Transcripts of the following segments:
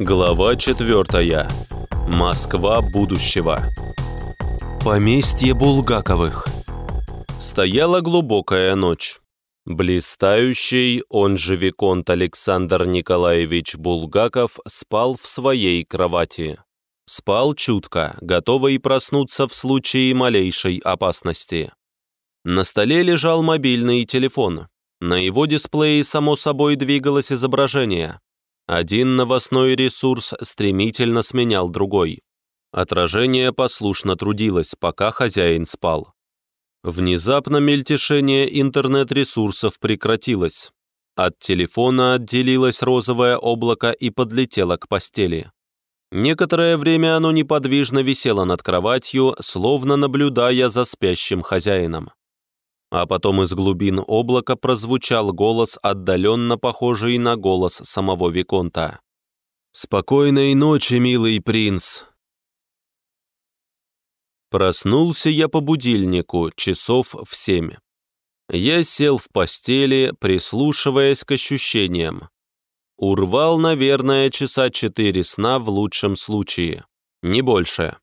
Глава четвертая. Москва будущего. Поместье Булгаковых. Стояла глубокая ночь. Блистающий, он же Виконт Александр Николаевич Булгаков, спал в своей кровати. Спал чутко, готовый проснуться в случае малейшей опасности. На столе лежал мобильный телефон. На его дисплее, само собой, двигалось изображение. Один новостной ресурс стремительно сменял другой. Отражение послушно трудилось, пока хозяин спал. Внезапно мельтешение интернет-ресурсов прекратилось. От телефона отделилось розовое облако и подлетело к постели. Некоторое время оно неподвижно висело над кроватью, словно наблюдая за спящим хозяином а потом из глубин облака прозвучал голос, отдаленно похожий на голос самого Виконта. «Спокойной ночи, милый принц!» Проснулся я по будильнику, часов в семь. Я сел в постели, прислушиваясь к ощущениям. Урвал, наверное, часа четыре сна в лучшем случае. Не больше.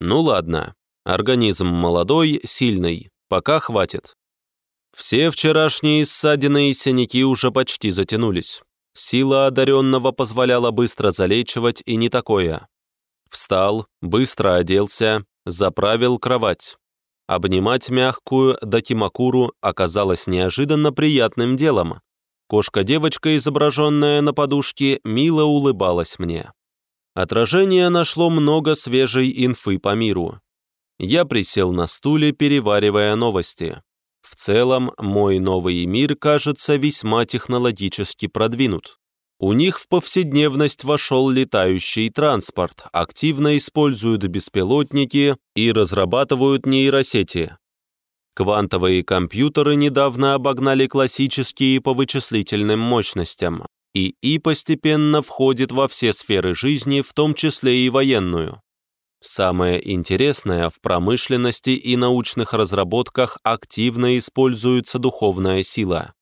Ну ладно, организм молодой, сильный, пока хватит. Все вчерашние ссадины и синяки уже почти затянулись. Сила одаренного позволяла быстро залечивать и не такое. Встал, быстро оделся, заправил кровать. Обнимать мягкую Дакимакуру оказалось неожиданно приятным делом. Кошка-девочка, изображенная на подушке, мило улыбалась мне. Отражение нашло много свежей инфы по миру. Я присел на стуле, переваривая новости. В целом, мой новый мир кажется весьма технологически продвинут. У них в повседневность вошел летающий транспорт, активно используют беспилотники и разрабатывают нейросети. Квантовые компьютеры недавно обогнали классические по вычислительным мощностям, и и постепенно входит во все сферы жизни, в том числе и военную. Самое интересное, в промышленности и научных разработках активно используется духовная сила.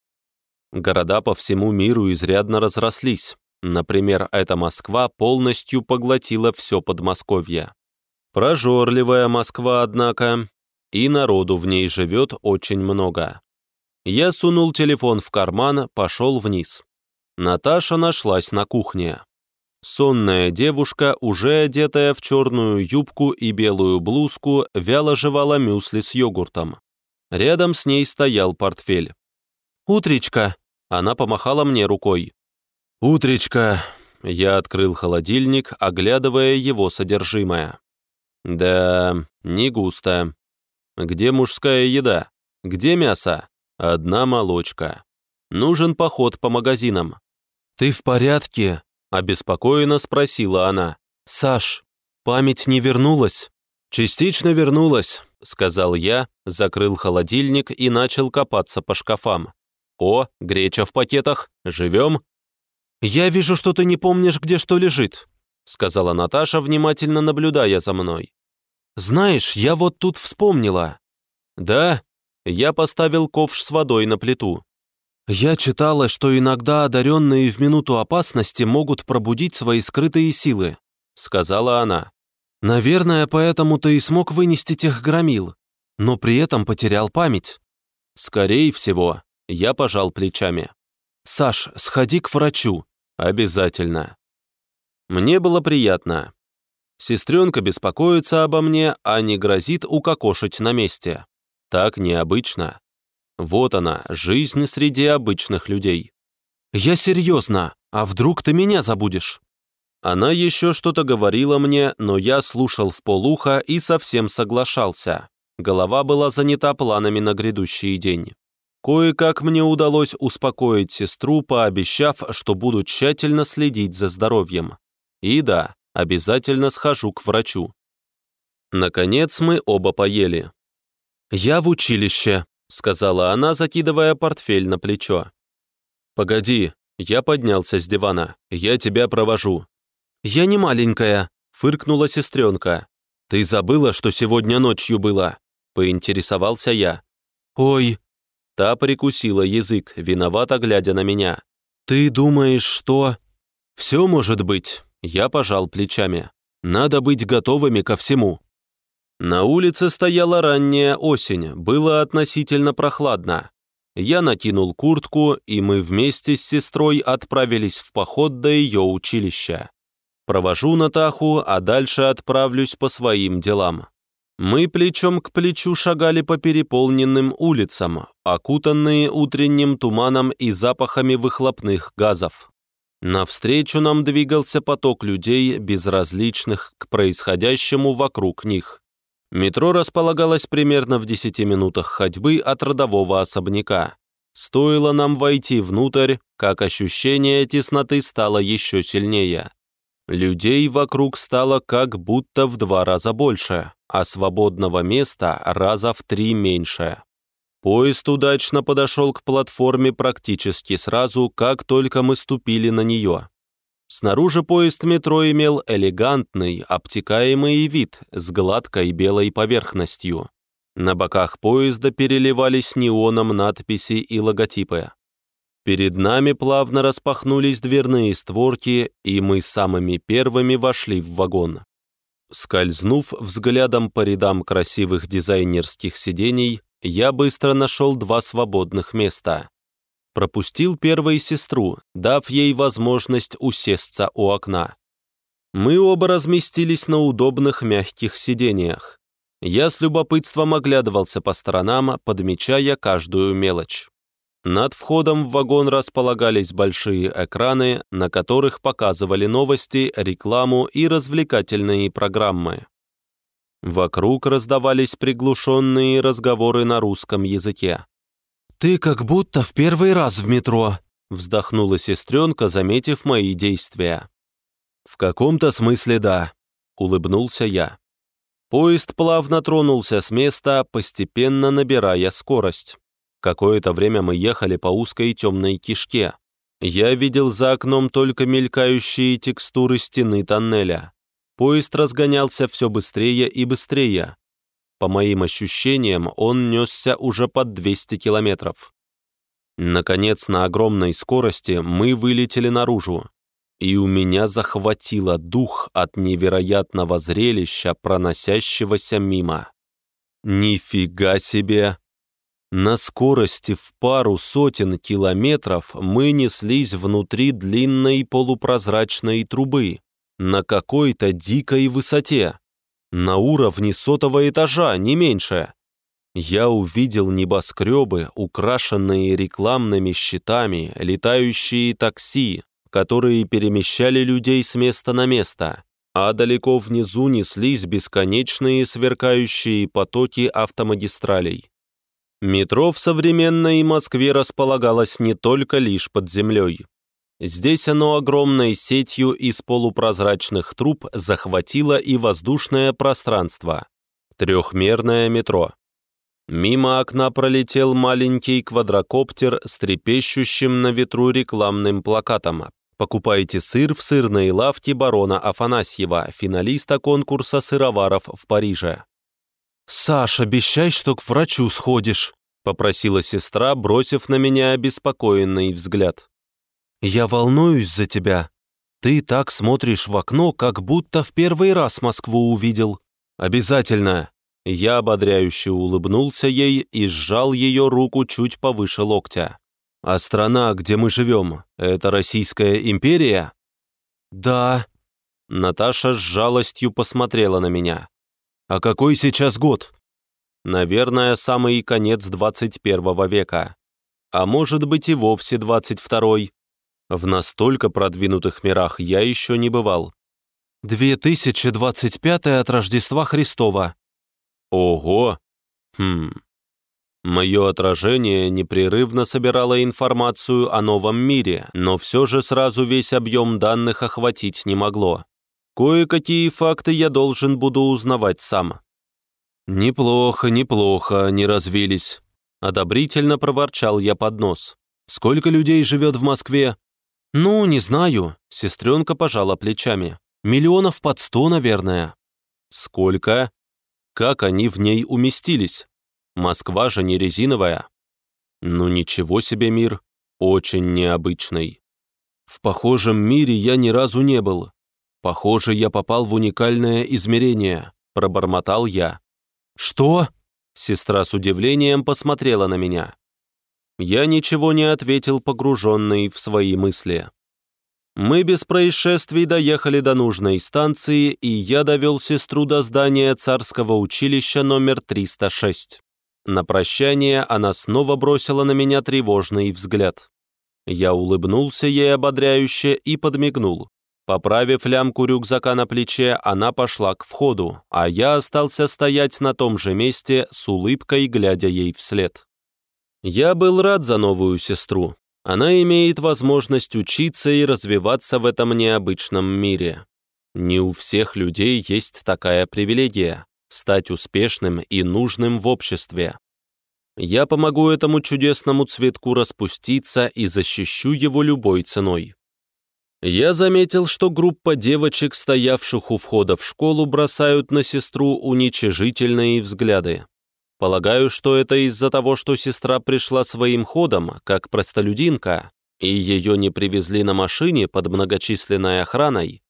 Города по всему миру изрядно разрослись. Например, эта Москва полностью поглотила все Подмосковье. Прожорливая Москва, однако, и народу в ней живет очень много. Я сунул телефон в карман, пошел вниз. Наташа нашлась на кухне. Сонная девушка, уже одетая в черную юбку и белую блузку, вяло жевала мюсли с йогуртом. Рядом с ней стоял портфель. «Утречка!» Она помахала мне рукой. «Утречка!» Я открыл холодильник, оглядывая его содержимое. «Да, не густо. Где мужская еда? Где мясо? Одна молочка. Нужен поход по магазинам». «Ты в порядке?» Обеспокоенно спросила она. «Саш, память не вернулась?» «Частично вернулась», — сказал я, закрыл холодильник и начал копаться по шкафам. «О, греча в пакетах. Живем?» «Я вижу, что ты не помнишь, где что лежит», — сказала Наташа, внимательно наблюдая за мной. «Знаешь, я вот тут вспомнила». «Да?» Я поставил ковш с водой на плиту. Я читала, что иногда одаренные в минуту опасности могут пробудить свои скрытые силы, сказала она. Наверное, поэтому ты и смог вынести тех громил, но при этом потерял память. Скорее всего, я пожал плечами. Саш, сходи к врачу. Обязательно. Мне было приятно. Сестренка беспокоится обо мне, а не грозит укокошить на месте. Так необычно. Вот она, жизнь среди обычных людей. «Я серьезно, а вдруг ты меня забудешь?» Она еще что-то говорила мне, но я слушал в полуха и совсем соглашался. Голова была занята планами на грядущий день. Кое-как мне удалось успокоить сестру, пообещав, что буду тщательно следить за здоровьем. И да, обязательно схожу к врачу. Наконец мы оба поели. «Я в училище», сказала она, закидывая портфель на плечо. «Погоди, я поднялся с дивана, я тебя провожу». «Я не маленькая», — фыркнула сестренка. «Ты забыла, что сегодня ночью было?» — поинтересовался я. «Ой!» Та прикусила язык, виновато глядя на меня. «Ты думаешь, что...» «Все может быть», — я пожал плечами. «Надо быть готовыми ко всему». На улице стояла ранняя осень, было относительно прохладно. Я накинул куртку, и мы вместе с сестрой отправились в поход до ее училища. Провожу Натаху, а дальше отправлюсь по своим делам. Мы плечом к плечу шагали по переполненным улицам, окутанные утренним туманом и запахами выхлопных газов. Навстречу нам двигался поток людей, безразличных к происходящему вокруг них. Метро располагалось примерно в 10 минутах ходьбы от родового особняка. Стоило нам войти внутрь, как ощущение тесноты стало еще сильнее. Людей вокруг стало как будто в два раза больше, а свободного места раза в три меньше. Поезд удачно подошел к платформе практически сразу, как только мы ступили на нее. Снаружи поезд метро имел элегантный, обтекаемый вид с гладкой белой поверхностью. На боках поезда переливались неоном надписи и логотипы. Перед нами плавно распахнулись дверные створки, и мы самыми первыми вошли в вагон. Скользнув взглядом по рядам красивых дизайнерских сидений, я быстро нашел два свободных места пропустил первой сестру, дав ей возможность усесться у окна. Мы оба разместились на удобных мягких сидениях. Я с любопытством оглядывался по сторонам, подмечая каждую мелочь. Над входом в вагон располагались большие экраны, на которых показывали новости, рекламу и развлекательные программы. Вокруг раздавались приглушенные разговоры на русском языке. «Ты как будто в первый раз в метро», вздохнула сестренка, заметив мои действия. «В каком-то смысле да», — улыбнулся я. Поезд плавно тронулся с места, постепенно набирая скорость. Какое-то время мы ехали по узкой темной кишке. Я видел за окном только мелькающие текстуры стены тоннеля. Поезд разгонялся все быстрее и быстрее. По моим ощущениям, он несся уже под 200 километров. Наконец, на огромной скорости мы вылетели наружу, и у меня захватило дух от невероятного зрелища, проносящегося мимо. Нифига себе! На скорости в пару сотен километров мы неслись внутри длинной полупрозрачной трубы на какой-то дикой высоте на уровне сотого этажа, не меньше. Я увидел небоскребы, украшенные рекламными щитами, летающие такси, которые перемещали людей с места на место, а далеко внизу неслись бесконечные сверкающие потоки автомагистралей. Метро в современной Москве располагалось не только лишь под землей. Здесь оно огромной сетью из полупрозрачных труб захватило и воздушное пространство. Трехмерное метро. Мимо окна пролетел маленький квадрокоптер с трепещущим на ветру рекламным плакатом. Покупайте сыр в сырной лавке барона Афанасьева, финалиста конкурса сыроваров в Париже. «Саш, обещай, что к врачу сходишь», — попросила сестра, бросив на меня обеспокоенный взгляд. Я волнуюсь за тебя. Ты так смотришь в окно, как будто в первый раз Москву увидел. Обязательно. Я ободряюще улыбнулся ей и сжал ее руку чуть повыше локтя. «А страна, где мы живем, это Российская империя?» «Да». Наташа с жалостью посмотрела на меня. «А какой сейчас год?» «Наверное, самый конец 21 века. А может быть и вовсе 22-й. В настолько продвинутых мирах я еще не бывал. 2025 от Рождества Христова. Ого! Хм. Мое отражение непрерывно собирало информацию о новом мире, но все же сразу весь объем данных охватить не могло. Кое-какие факты я должен буду узнавать сам. «Неплохо, неплохо, не развились», — одобрительно проворчал я под нос. «Сколько людей живет в Москве?» «Ну, не знаю», — сестренка пожала плечами. «Миллионов под сто, наверное». «Сколько? Как они в ней уместились? Москва же не резиновая». «Ну ничего себе мир, очень необычный. В похожем мире я ни разу не был. Похоже, я попал в уникальное измерение, пробормотал я. Что? Сестра с удивлением посмотрела на меня. Я ничего не ответил, погруженный в свои мысли. Мы без происшествий доехали до нужной станции, и я довел сестру до здания царского училища номер 306. На прощание она снова бросила на меня тревожный взгляд. Я улыбнулся ей ободряюще и подмигнул. Поправив лямку рюкзака на плече, она пошла к входу, а я остался стоять на том же месте с улыбкой, глядя ей вслед. Я был рад за новую сестру. Она имеет возможность учиться и развиваться в этом необычном мире. Не у всех людей есть такая привилегия – стать успешным и нужным в обществе. Я помогу этому чудесному цветку распуститься и защищу его любой ценой. Я заметил, что группа девочек, стоявших у входа в школу, бросают на сестру уничижительные взгляды. Полагаю, что это из-за того, что сестра пришла своим ходом, как простолюдинка, и ее не привезли на машине под многочисленной охраной.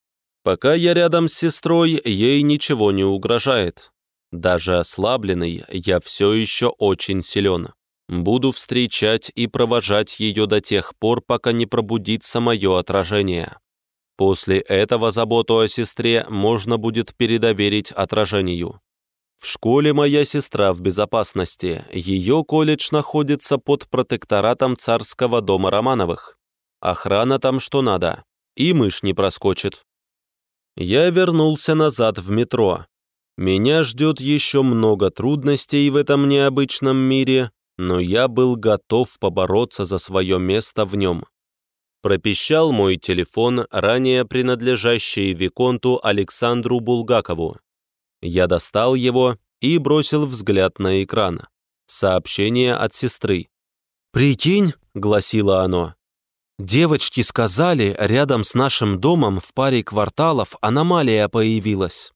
Пока я рядом с сестрой, ей ничего не угрожает. Даже ослабленный, я все еще очень силен. Буду встречать и провожать ее до тех пор, пока не пробудится мое отражение. После этого заботу о сестре можно будет передоверить отражению. В школе моя сестра в безопасности. Ее колледж находится под протекторатом царского дома Романовых. Охрана там что надо. И мышь не проскочит. Я вернулся назад в метро. Меня ждет еще много трудностей в этом необычном мире, но я был готов побороться за свое место в нем. Пропищал мой телефон, ранее принадлежащий Виконту Александру Булгакову. Я достал его и бросил взгляд на экран. Сообщение от сестры. «Прикинь», — гласило оно, — «девочки сказали, рядом с нашим домом в паре кварталов аномалия появилась.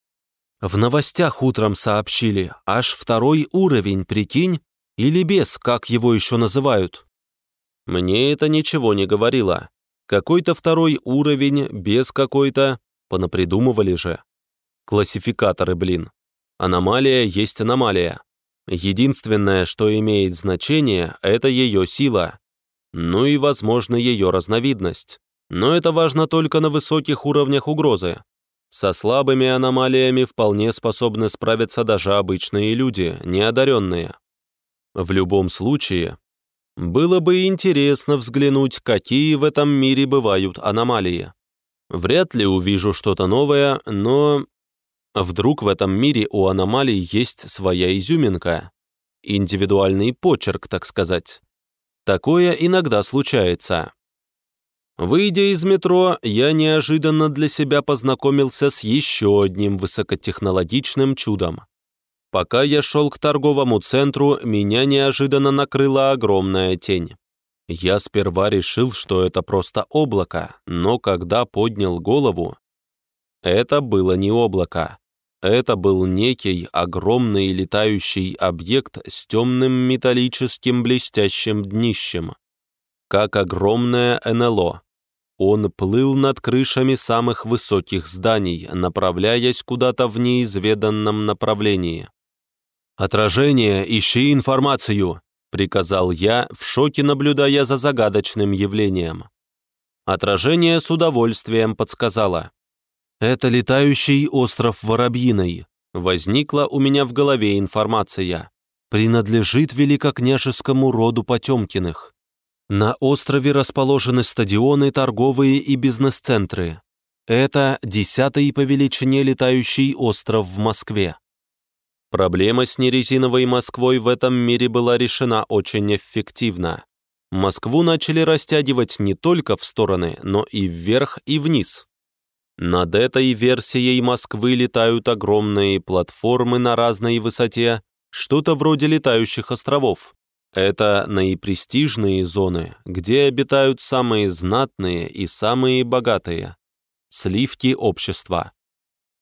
В новостях утром сообщили, аж второй уровень, прикинь, или без, как его еще называют». Мне это ничего не говорило. Какой-то второй уровень, без какой-то, понапридумывали же. Классификаторы, блин. Аномалия есть аномалия. Единственное, что имеет значение, это ее сила. Ну и, возможно, ее разновидность. Но это важно только на высоких уровнях угрозы. Со слабыми аномалиями вполне способны справиться даже обычные люди, неодаренные. В любом случае, было бы интересно взглянуть, какие в этом мире бывают аномалии. Вряд ли увижу что-то новое, но Вдруг в этом мире у аномалий есть своя изюминка? Индивидуальный почерк, так сказать. Такое иногда случается. Выйдя из метро, я неожиданно для себя познакомился с еще одним высокотехнологичным чудом. Пока я шел к торговому центру, меня неожиданно накрыла огромная тень. Я сперва решил, что это просто облако, но когда поднял голову, это было не облако. Это был некий огромный летающий объект с темным металлическим блестящим днищем. Как огромное НЛО. Он плыл над крышами самых высоких зданий, направляясь куда-то в неизведанном направлении. «Отражение, ищи информацию!» — приказал я, в шоке наблюдая за загадочным явлением. Отражение с удовольствием подсказало. «Это летающий остров Воробьиной», возникла у меня в голове информация. Принадлежит великокняжескому роду Потемкиных. На острове расположены стадионы, торговые и бизнес-центры. Это десятый по величине летающий остров в Москве. Проблема с нерезиновой Москвой в этом мире была решена очень эффективно. Москву начали растягивать не только в стороны, но и вверх и вниз. Над этой версией Москвы летают огромные платформы на разной высоте, что-то вроде летающих островов. Это наипрестижные зоны, где обитают самые знатные и самые богатые. Сливки общества.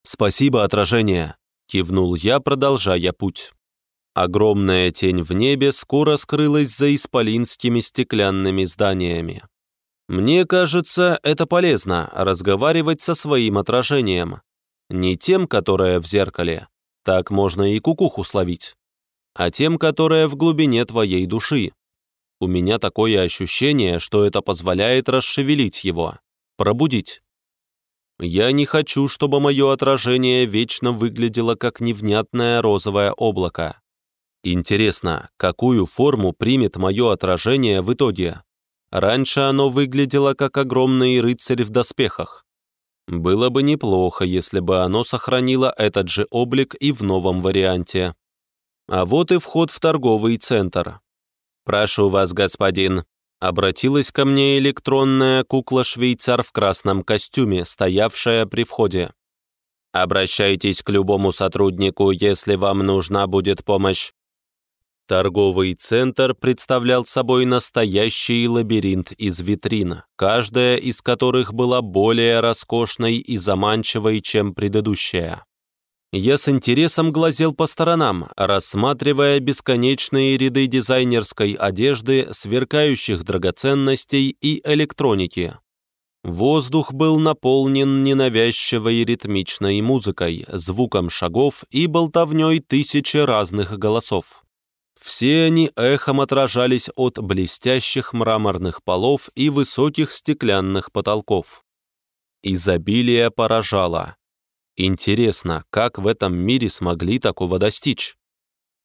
«Спасибо, отражение», — кивнул я, продолжая путь. Огромная тень в небе скоро скрылась за исполинскими стеклянными зданиями. Мне кажется, это полезно – разговаривать со своим отражением. Не тем, которое в зеркале, так можно и кукуху словить, а тем, которое в глубине твоей души. У меня такое ощущение, что это позволяет расшевелить его, пробудить. Я не хочу, чтобы мое отражение вечно выглядело как невнятное розовое облако. Интересно, какую форму примет мое отражение в итоге? Раньше оно выглядело как огромный рыцарь в доспехах. Было бы неплохо, если бы оно сохранило этот же облик и в новом варианте. А вот и вход в торговый центр. «Прошу вас, господин», — обратилась ко мне электронная кукла-швейцар в красном костюме, стоявшая при входе. «Обращайтесь к любому сотруднику, если вам нужна будет помощь. Торговый центр представлял собой настоящий лабиринт из витрин, каждая из которых была более роскошной и заманчивой, чем предыдущая. Я с интересом глазел по сторонам, рассматривая бесконечные ряды дизайнерской одежды, сверкающих драгоценностей и электроники. Воздух был наполнен ненавязчивой ритмичной музыкой, звуком шагов и болтовней тысячи разных голосов. Все они эхом отражались от блестящих мраморных полов и высоких стеклянных потолков. Изобилие поражало. Интересно, как в этом мире смогли такого достичь?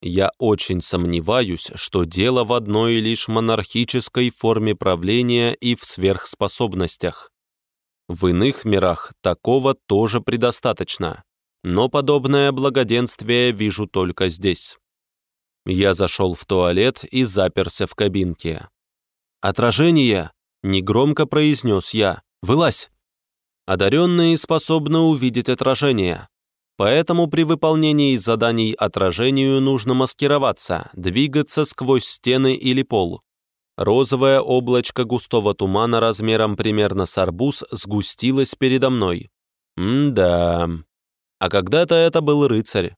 Я очень сомневаюсь, что дело в одной лишь монархической форме правления и в сверхспособностях. В иных мирах такого тоже предостаточно, но подобное благоденствие вижу только здесь. Я зашел в туалет и заперся в кабинке. «Отражение!» — негромко произнес я. «Вылазь!» Одаренные способны увидеть отражение. Поэтому при выполнении заданий отражению нужно маскироваться, двигаться сквозь стены или пол. Розовое облачко густого тумана размером примерно с арбуз сгустилось передо мной. М-да. А когда-то это был рыцарь.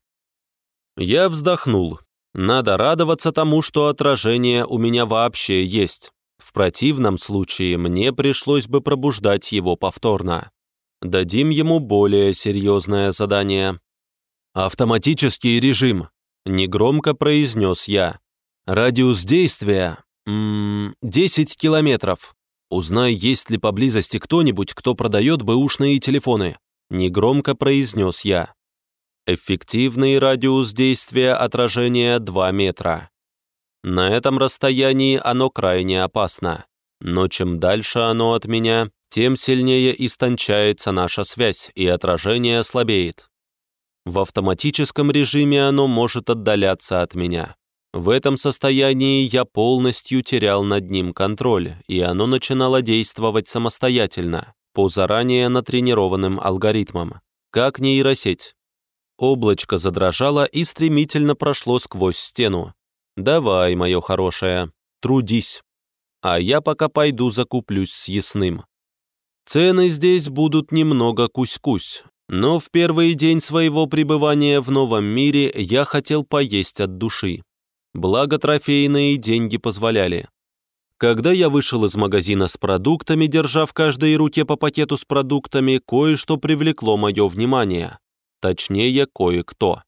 Я вздохнул. Надо радоваться тому, что отражение у меня вообще есть. В противном случае мне пришлось бы пробуждать его повторно. Дадим ему более серьезное задание. «Автоматический режим», — негромко произнес я. «Радиус действия м -м, 10 километров. Узнай, есть ли поблизости кто-нибудь, кто продает бэушные телефоны», — негромко произнес я. Эффективный радиус действия отражения 2 метра. На этом расстоянии оно крайне опасно, но чем дальше оно от меня, тем сильнее истончается наша связь и отражение слабеет. В автоматическом режиме оно может отдаляться от меня. В этом состоянии я полностью терял над ним контроль, и оно начинало действовать самостоятельно, по заранее натренированным алгоритмам, как нейросеть. Облачко задрожало и стремительно прошло сквозь стену. «Давай, мое хорошее, трудись. А я пока пойду закуплюсь с ясным. Цены здесь будут немного кусь-кусь, но в первый день своего пребывания в новом мире я хотел поесть от души. Благо трофейные деньги позволяли. Когда я вышел из магазина с продуктами, держа в каждой руке по пакету с продуктами, кое-что привлекло мое внимание точнее кое-кто.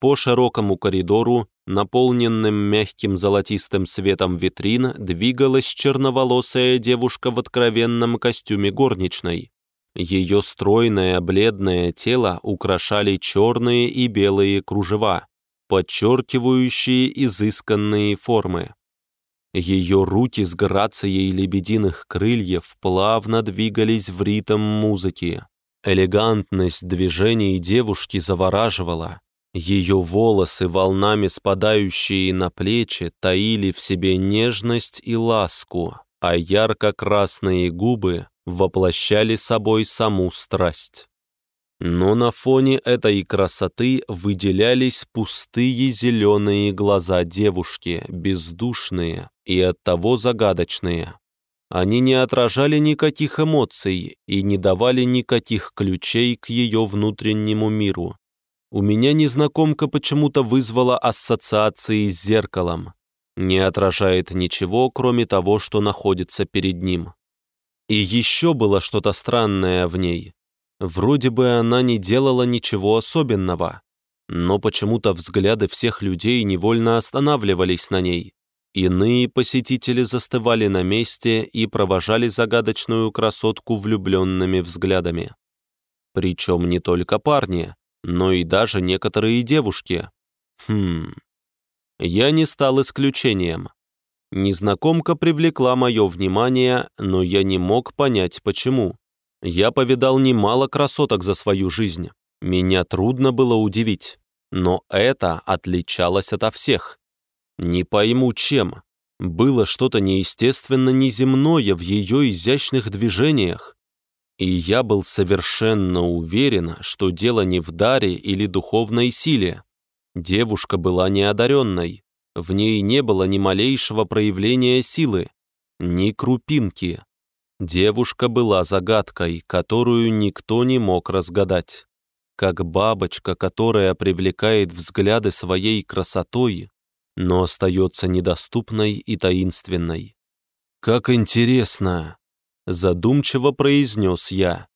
По широкому коридору, наполненным мягким золотистым светом витрин, двигалась черноволосая девушка в откровенном костюме горничной. Ее стройное бледное тело украшали черные и белые кружева, подчеркивающие изысканные формы. Ее руки с грацией лебединых крыльев плавно двигались в ритм музыки. Элегантность движений девушки завораживала. Ее волосы, волнами спадающие на плечи, таили в себе нежность и ласку, а ярко-красные губы воплощали собой саму страсть. Но на фоне этой красоты выделялись пустые зеленые глаза девушки, бездушные и оттого загадочные. Они не отражали никаких эмоций и не давали никаких ключей к ее внутреннему миру. У меня незнакомка почему-то вызвала ассоциации с зеркалом. Не отражает ничего, кроме того, что находится перед ним. И еще было что-то странное в ней. Вроде бы она не делала ничего особенного, но почему-то взгляды всех людей невольно останавливались на ней. Иные посетители застывали на месте и провожали загадочную красотку влюбленными взглядами. Причем не только парни, но и даже некоторые девушки. Хм. Я не стал исключением. Незнакомка привлекла мое внимание, но я не мог понять, почему. Я повидал немало красоток за свою жизнь. Меня трудно было удивить. Но это отличалось ото всех. Не пойму, чем. Было что-то неестественно неземное в ее изящных движениях. И я был совершенно уверен, что дело не в даре или духовной силе. Девушка была неодаренной. В ней не было ни малейшего проявления силы, ни крупинки. Девушка была загадкой, которую никто не мог разгадать. Как бабочка, которая привлекает взгляды своей красотой, но остается недоступной и таинственной. «Как интересно!» — задумчиво произнес я.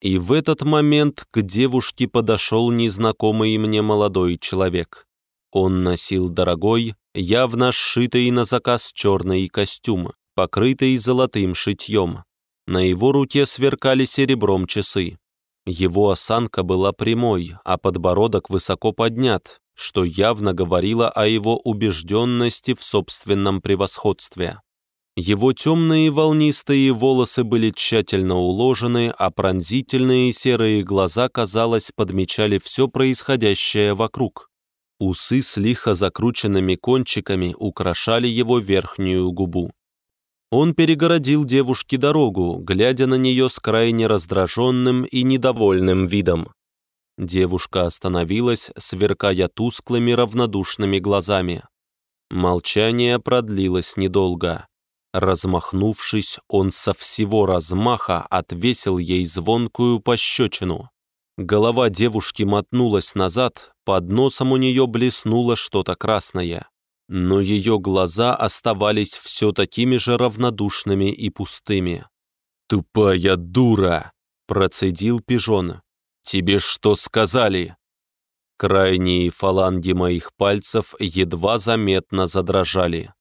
И в этот момент к девушке подошел незнакомый мне молодой человек. Он носил дорогой, явно сшитый на заказ черный костюм, покрытый золотым шитьем. На его руке сверкали серебром часы. Его осанка была прямой, а подбородок высоко поднят, что явно говорило о его убежденности в собственном превосходстве. Его темные волнистые волосы были тщательно уложены, а пронзительные серые глаза, казалось, подмечали все происходящее вокруг. Усы с лихо закрученными кончиками украшали его верхнюю губу. Он перегородил девушке дорогу, глядя на нее с крайне раздраженным и недовольным видом. Девушка остановилась, сверкая тусклыми равнодушными глазами. Молчание продлилось недолго. Размахнувшись, он со всего размаха отвесил ей звонкую пощечину. Голова девушки мотнулась назад, под носом у нее блеснуло что-то красное. Но ее глаза оставались все такими же равнодушными и пустыми. «Тупая дура!» – процедил пижон. «Тебе что сказали?» Крайние фаланги моих пальцев едва заметно задрожали.